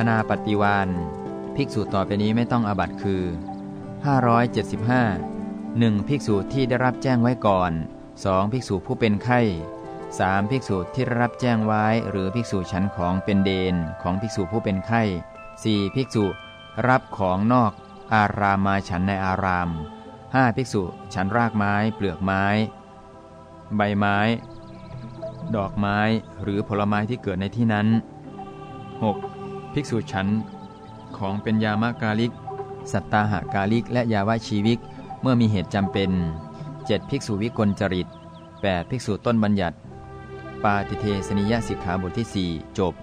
อนาปฏิวานภิกษุต่อไปนี้ไม่ต้องอาบัตคือ 575 1. ภิกษุที่ได้รับแจ้งไว้ก่อน 2. ภิกษุผู้เป็นไข้ 3. ภิกษุที่ได้รับแจ้งไว้ หรือภิกษุฉันของเป็นเดนของภิกษุผู้เป็นไข้ 4. ภิกษุรับของนอก อารามมาฉันในอาราม 5. ภิกษุฉันรากไม้ เปลือกไม้ ใบไม้ ดอกไม้ หรือผลไม้ที่เกิดในที่นั้น 6. ภิกษุฉันของเป็นยามากาลิก สัตตาหากาลิก และยาวชีวิก เมื่อมีเหตุจำเป็น 7. ภิกษุวิกลจริต 8. ภิกษุต้นบัญญัติ ปาติเทสนิยสิกขาบทที่ 4 จบ